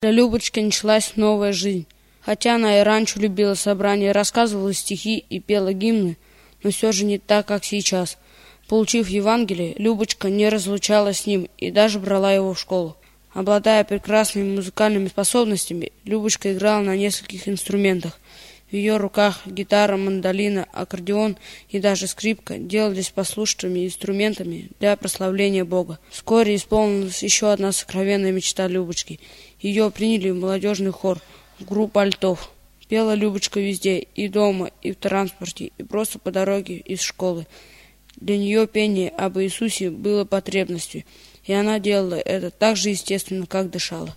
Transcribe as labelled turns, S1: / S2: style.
S1: Для Любочки началась новая жизнь. Хотя она и раньше любила собрания, рассказывала стихи и пела гимны, но все же не так, как сейчас. Получив Евангелие, Любочка не разлучалась с ним и даже брала его в школу. Обладая прекрасными музыкальными способностями, Любочка играла на нескольких инструментах. В ее руках гитара, мандолина, аккордеон и даже скрипка делались послушными инструментами для прославления Бога. Вскоре исполнилась еще одна сокровенная мечта Любочки. Ее приняли в молодежный хор, в группу альтов. Пела Любочка везде, и дома, и в транспорте, и просто по дороге из школы. Для нее пение об Иисусе было потребностью, и она делала это так же естественно, как дышала.